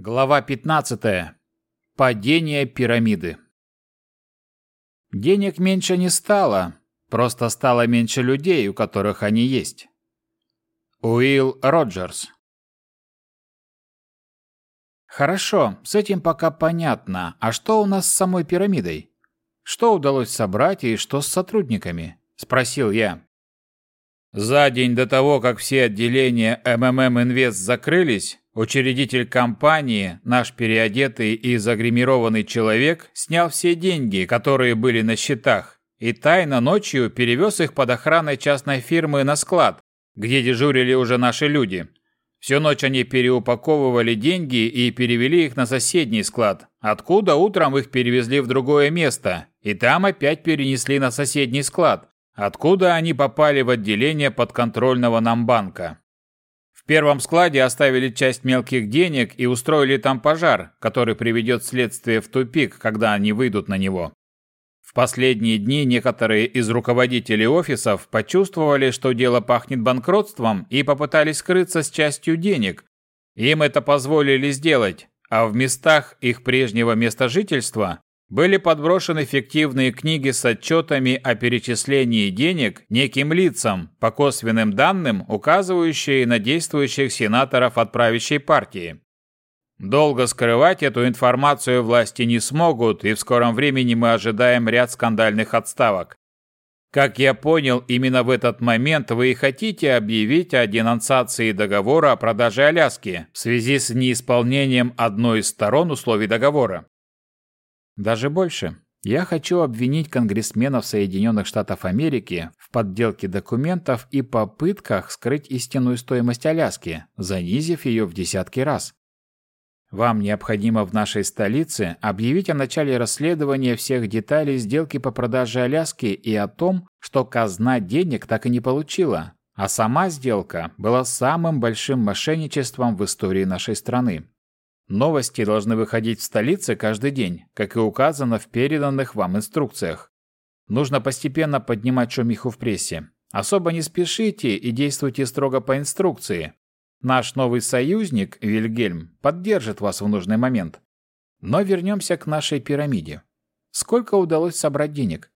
Глава 15. Падение пирамиды. Денег меньше не стало, просто стало меньше людей, у которых они есть. Уилл Роджерс. Хорошо, с этим пока понятно. А что у нас с самой пирамидой? Что удалось собрать и что с сотрудниками? спросил я. За день до того, как все отделения МММ Инвест закрылись, Учредитель компании, наш переодетый и загримированный человек, снял все деньги, которые были на счетах, и тайно ночью перевез их под охраной частной фирмы на склад, где дежурили уже наши люди. Всю ночь они переупаковывали деньги и перевели их на соседний склад, откуда утром их перевезли в другое место, и там опять перенесли на соседний склад, откуда они попали в отделение подконтрольного нам банка первом складе оставили часть мелких денег и устроили там пожар, который приведет следствие в тупик, когда они выйдут на него. В последние дни некоторые из руководителей офисов почувствовали, что дело пахнет банкротством и попытались скрыться с частью денег. Им это позволили сделать, а в местах их прежнего места жительства были подброшены фиктивные книги с отчетами о перечислении денег неким лицам, по косвенным данным, указывающие на действующих сенаторов от правящей партии. Долго скрывать эту информацию власти не смогут, и в скором времени мы ожидаем ряд скандальных отставок. Как я понял, именно в этот момент вы и хотите объявить о денонсации договора о продаже Аляски в связи с неисполнением одной из сторон условий договора. Даже больше. Я хочу обвинить конгрессменов Соединенных Штатов Америки в подделке документов и попытках скрыть истинную стоимость Аляски, занизив ее в десятки раз. Вам необходимо в нашей столице объявить о начале расследования всех деталей сделки по продаже Аляски и о том, что казна денег так и не получила, а сама сделка была самым большим мошенничеством в истории нашей страны. Новости должны выходить в столице каждый день, как и указано в переданных вам инструкциях. Нужно постепенно поднимать шумиху в прессе. Особо не спешите и действуйте строго по инструкции. Наш новый союзник, Вильгельм, поддержит вас в нужный момент. Но вернемся к нашей пирамиде. Сколько удалось собрать денег?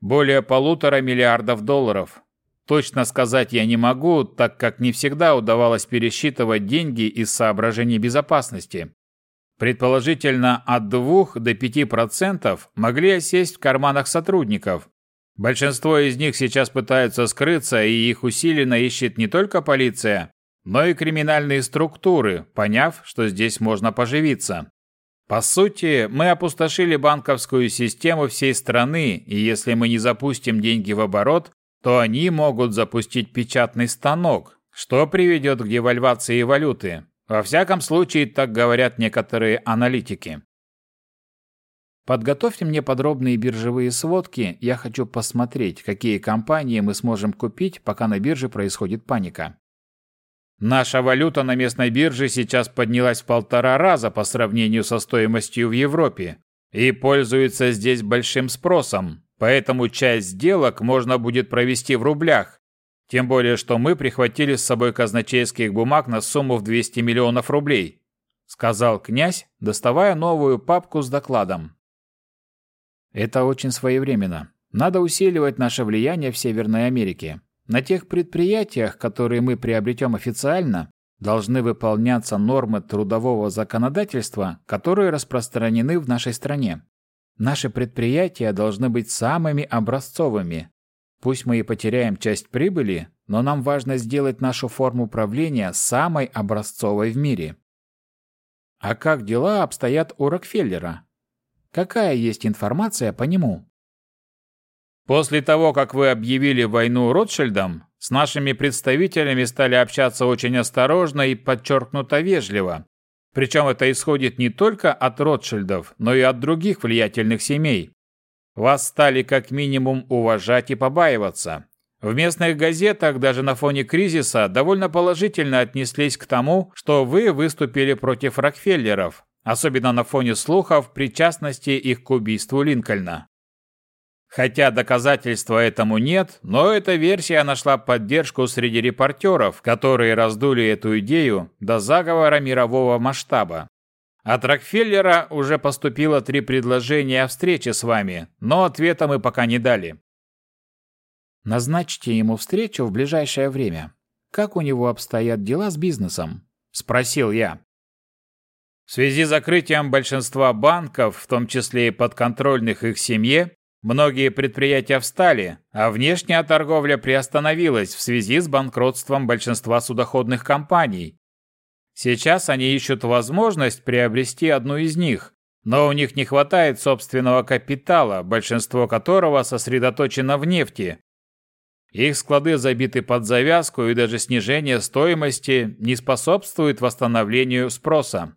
Более полутора миллиардов долларов, Точно сказать я не могу, так как не всегда удавалось пересчитывать деньги из соображений безопасности. Предположительно, от 2 до 5% могли осесть в карманах сотрудников. Большинство из них сейчас пытаются скрыться, и их усиленно ищет не только полиция, но и криминальные структуры, поняв, что здесь можно поживиться. По сути, мы опустошили банковскую систему всей страны, и если мы не запустим деньги в оборот, то они могут запустить печатный станок, что приведет к девальвации валюты. Во всяком случае, так говорят некоторые аналитики. Подготовьте мне подробные биржевые сводки, я хочу посмотреть, какие компании мы сможем купить, пока на бирже происходит паника. Наша валюта на местной бирже сейчас поднялась в полтора раза по сравнению со стоимостью в Европе и пользуется здесь большим спросом, Поэтому часть сделок можно будет провести в рублях. Тем более, что мы прихватили с собой казначейских бумаг на сумму в 200 миллионов рублей, сказал князь, доставая новую папку с докладом. Это очень своевременно. Надо усиливать наше влияние в Северной Америке. На тех предприятиях, которые мы приобретем официально, должны выполняться нормы трудового законодательства, которые распространены в нашей стране. Наши предприятия должны быть самыми образцовыми. Пусть мы и потеряем часть прибыли, но нам важно сделать нашу форму управления самой образцовой в мире. А как дела обстоят у Рокфеллера? Какая есть информация по нему? После того, как вы объявили войну Ротшильдам, с нашими представителями стали общаться очень осторожно и подчеркнуто вежливо, причем это исходит не только от Ротшильдов, но и от других влиятельных семей. Вас стали как минимум уважать и побаиваться. В местных газетах даже на фоне кризиса довольно положительно отнеслись к тому, что вы выступили против Рокфеллеров, особенно на фоне слухов причастности их к убийству Линкольна. Хотя доказательства этому нет, но эта версия нашла поддержку среди репортеров, которые раздули эту идею до заговора мирового масштаба. От Рокфеллера уже поступило три предложения о встрече с вами, но ответа мы пока не дали. Назначьте ему встречу в ближайшее время. Как у него обстоят дела с бизнесом? Спросил я. В связи с закрытием большинства банков, в том числе и подконтрольных их семье, многие предприятия встали, а внешняя торговля приостановилась в связи с банкротством большинства судоходных компаний. Сейчас они ищут возможность приобрести одну из них, но у них не хватает собственного капитала, большинство которого сосредоточено в нефти. Их склады забиты под завязку, и даже снижение стоимости не способствует восстановлению спроса.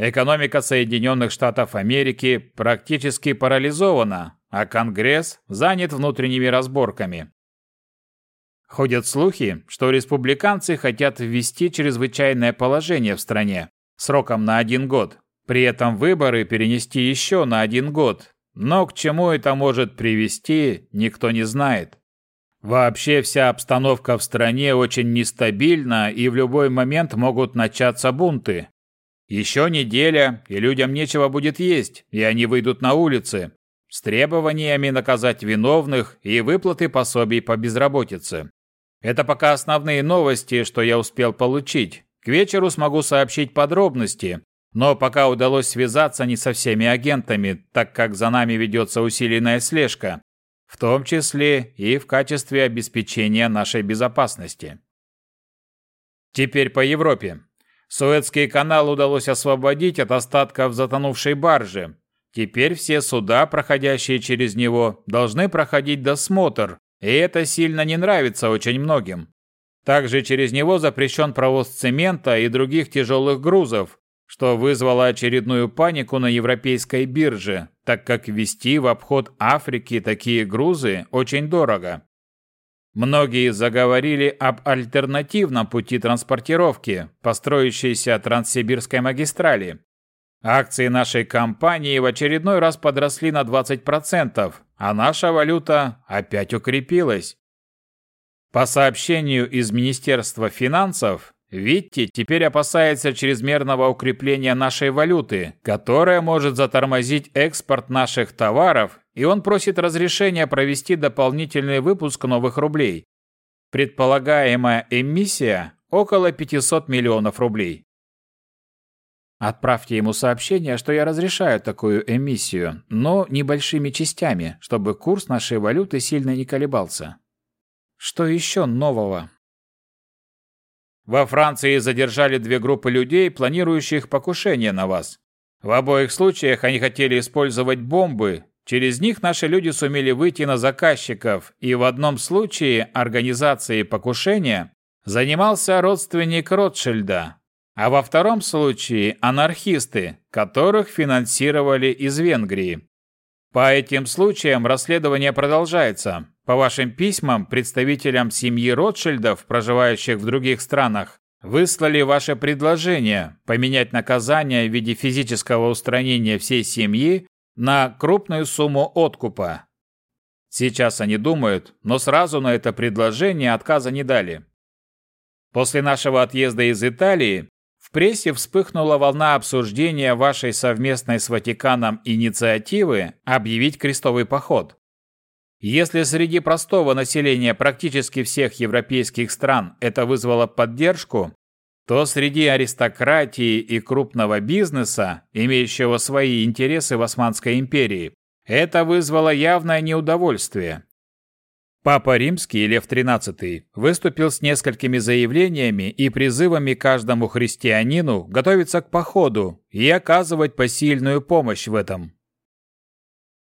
Экономика Соединенных Штатов Америки практически парализована, а Конгресс занят внутренними разборками. Ходят слухи, что республиканцы хотят ввести чрезвычайное положение в стране сроком на один год, при этом выборы перенести еще на один год, но к чему это может привести, никто не знает. Вообще вся обстановка в стране очень нестабильна и в любой момент могут начаться бунты. Еще неделя, и людям нечего будет есть, и они выйдут на улицы с требованиями наказать виновных и выплаты пособий по безработице. Это пока основные новости, что я успел получить. К вечеру смогу сообщить подробности, но пока удалось связаться не со всеми агентами, так как за нами ведется усиленная слежка, в том числе и в качестве обеспечения нашей безопасности. Теперь по Европе. Суэцкий канал удалось освободить от остатков затонувшей баржи. Теперь все суда, проходящие через него, должны проходить досмотр, и это сильно не нравится очень многим. Также через него запрещен провоз цемента и других тяжелых грузов, что вызвало очередную панику на европейской бирже, так как ввести в обход Африки такие грузы очень дорого. Многие заговорили об альтернативном пути транспортировки, построящейся Транссибирской магистрали. Акции нашей компании в очередной раз подросли на 20%, а наша валюта опять укрепилась. По сообщению из Министерства финансов, Витти теперь опасается чрезмерного укрепления нашей валюты, которая может затормозить экспорт наших товаров и он просит разрешения провести дополнительный выпуск новых рублей. Предполагаемая эмиссия – около 500 миллионов рублей. Отправьте ему сообщение, что я разрешаю такую эмиссию, но небольшими частями, чтобы курс нашей валюты сильно не колебался. Что еще нового? Во Франции задержали две группы людей, планирующих покушение на вас. В обоих случаях они хотели использовать бомбы, Через них наши люди сумели выйти на заказчиков, и в одном случае организацией покушения занимался родственник Ротшильда, а во втором случае анархисты, которых финансировали из Венгрии. По этим случаям расследование продолжается. По вашим письмам представителям семьи Ротшильдов, проживающих в других странах, выслали ваше предложение поменять наказание в виде физического устранения всей семьи на крупную сумму откупа. Сейчас они думают, но сразу на это предложение отказа не дали. После нашего отъезда из Италии в прессе вспыхнула волна обсуждения вашей совместной с Ватиканом инициативы объявить крестовый поход. Если среди простого населения практически всех европейских стран это вызвало поддержку, то среди аристократии и крупного бизнеса, имеющего свои интересы в Османской империи, это вызвало явное неудовольствие. Папа Римский Лев XIII выступил с несколькими заявлениями и призывами каждому христианину готовиться к походу и оказывать посильную помощь в этом.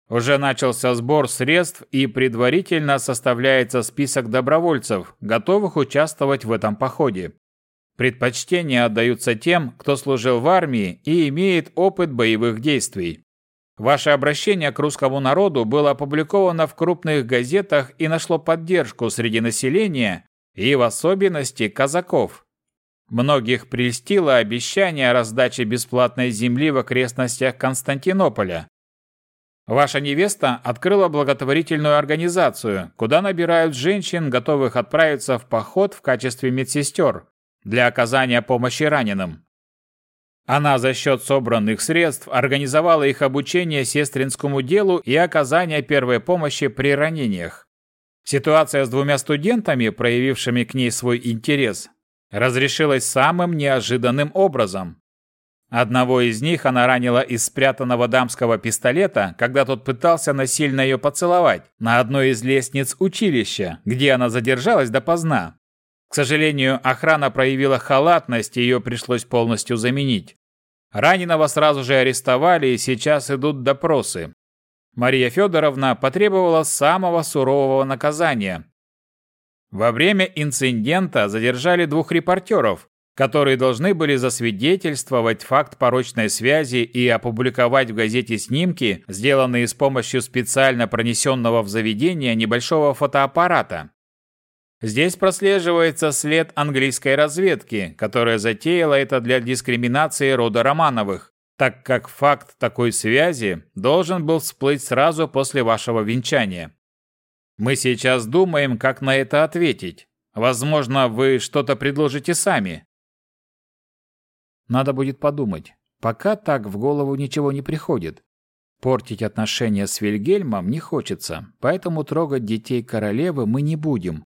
Уже начался сбор средств и предварительно составляется список добровольцев, готовых участвовать в этом походе. Предпочтения отдаются тем, кто служил в армии и имеет опыт боевых действий. Ваше обращение к русскому народу было опубликовано в крупных газетах и нашло поддержку среди населения и в особенности казаков. Многих прельстило обещание о раздаче бесплатной земли в окрестностях Константинополя. Ваша невеста открыла благотворительную организацию, куда набирают женщин, готовых отправиться в поход в качестве медсестер для оказания помощи раненым. Она за счет собранных средств организовала их обучение сестринскому делу и оказание первой помощи при ранениях. Ситуация с двумя студентами, проявившими к ней свой интерес, разрешилась самым неожиданным образом. Одного из них она ранила из спрятанного дамского пистолета, когда тот пытался насильно ее поцеловать на одной из лестниц училища, где она задержалась допоздна. К сожалению, охрана проявила халатность, и ее пришлось полностью заменить. Раненого сразу же арестовали, и сейчас идут допросы. Мария Федоровна потребовала самого сурового наказания. Во время инцидента задержали двух репортеров, которые должны были засвидетельствовать факт порочной связи и опубликовать в газете снимки, сделанные с помощью специально пронесенного в заведение небольшого фотоаппарата. Здесь прослеживается след английской разведки, которая затеяла это для дискриминации рода Романовых, так как факт такой связи должен был всплыть сразу после вашего венчания. Мы сейчас думаем, как на это ответить. Возможно, вы что-то предложите сами. Надо будет подумать. Пока так в голову ничего не приходит. Портить отношения с Вильгельмом не хочется, поэтому трогать детей королевы мы не будем.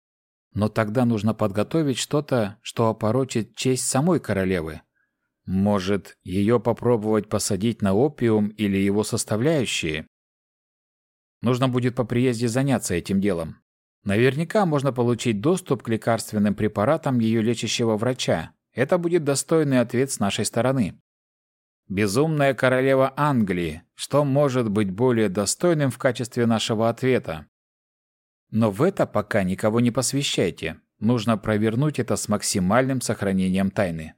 Но тогда нужно подготовить что-то, что опорочит честь самой королевы. Может, ее попробовать посадить на опиум или его составляющие? Нужно будет по приезде заняться этим делом. Наверняка можно получить доступ к лекарственным препаратам ее лечащего врача, это будет достойный ответ с нашей стороны. Безумная королева Англии, что может быть более достойным в качестве нашего ответа? Но в это пока никого не посвящайте. Нужно провернуть это с максимальным сохранением тайны.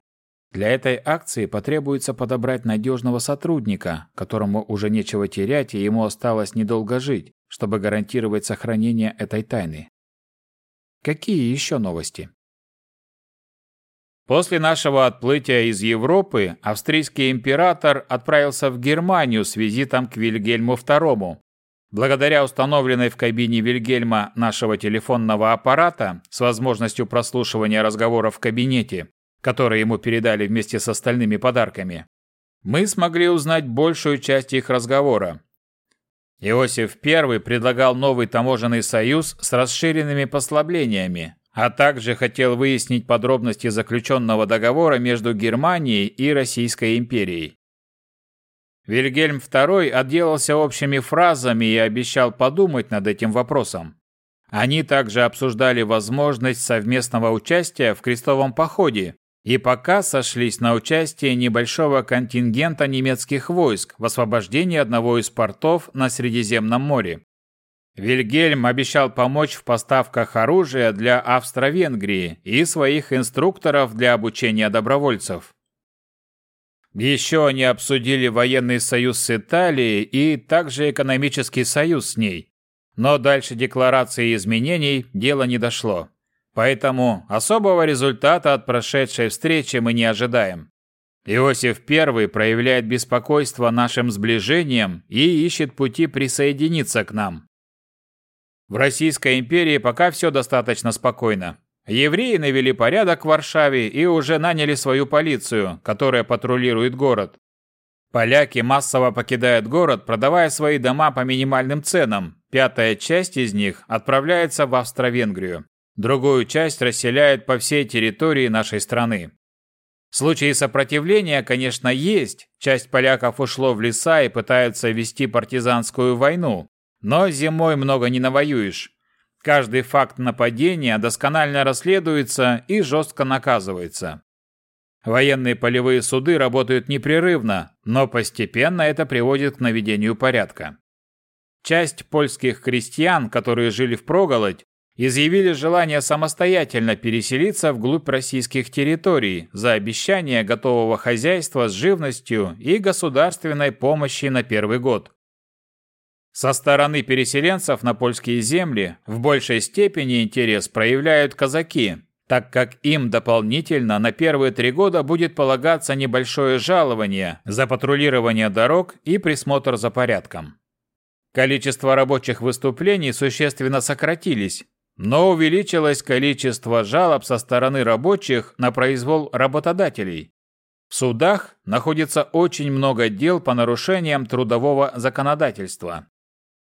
Для этой акции потребуется подобрать надежного сотрудника, которому уже нечего терять и ему осталось недолго жить, чтобы гарантировать сохранение этой тайны. Какие еще новости? После нашего отплытия из Европы австрийский император отправился в Германию с визитом к Вильгельму II. Благодаря установленной в кабине Вильгельма нашего телефонного аппарата с возможностью прослушивания разговоров в кабинете, которые ему передали вместе с остальными подарками, мы смогли узнать большую часть их разговора. Иосиф I предлагал новый таможенный союз с расширенными послаблениями, а также хотел выяснить подробности заключенного договора между Германией и Российской империей. Вильгельм II отделался общими фразами и обещал подумать над этим вопросом. Они также обсуждали возможность совместного участия в крестовом походе и пока сошлись на участие небольшого контингента немецких войск в освобождении одного из портов на Средиземном море. Вильгельм обещал помочь в поставках оружия для Австро-Венгрии и своих инструкторов для обучения добровольцев. Еще они обсудили военный союз с Италией и также экономический союз с ней. Но дальше декларации изменений дело не дошло. Поэтому особого результата от прошедшей встречи мы не ожидаем. Иосиф I проявляет беспокойство нашим сближением и ищет пути присоединиться к нам. В Российской империи пока все достаточно спокойно. Евреи навели порядок в Варшаве и уже наняли свою полицию, которая патрулирует город. Поляки массово покидают город, продавая свои дома по минимальным ценам. Пятая часть из них отправляется в Австро-Венгрию. Другую часть расселяют по всей территории нашей страны. Случаи сопротивления, конечно, есть. Часть поляков ушло в леса и пытаются вести партизанскую войну, но зимой много не навоюешь. Каждый факт нападения досконально расследуется и жестко наказывается. Военные полевые суды работают непрерывно, но постепенно это приводит к наведению порядка. Часть польских крестьян, которые жили в проголодь, изъявили желание самостоятельно переселиться вглубь российских территорий за обещание готового хозяйства с живностью и государственной помощи на первый год. Со стороны переселенцев на польские земли в большей степени интерес проявляют казаки, так как им дополнительно на первые три года будет полагаться небольшое жалование за патрулирование дорог и присмотр за порядком. Количество рабочих выступлений существенно сократились, но увеличилось количество жалоб со стороны рабочих на произвол работодателей. В судах находится очень много дел по нарушениям трудового законодательства.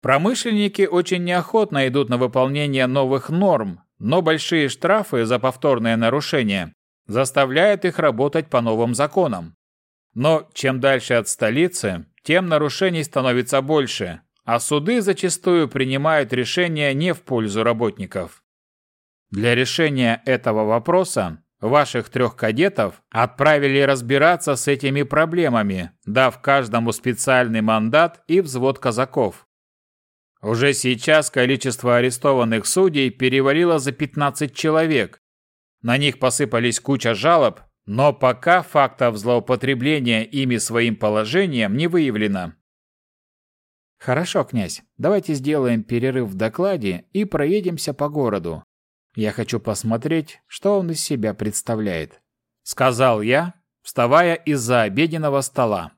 Промышленники очень неохотно идут на выполнение новых норм, но большие штрафы за повторное нарушение заставляют их работать по новым законам. Но чем дальше от столицы, тем нарушений становится больше, а суды зачастую принимают решения не в пользу работников. Для решения этого вопроса ваших трех кадетов отправили разбираться с этими проблемами, дав каждому специальный мандат и взвод казаков. Уже сейчас количество арестованных судей перевалило за 15 человек. На них посыпались куча жалоб, но пока фактов злоупотребления ими своим положением не выявлено. Хорошо, князь, давайте сделаем перерыв в докладе и проедемся по городу. Я хочу посмотреть, что он из себя представляет, сказал я, вставая из-за обеденного стола.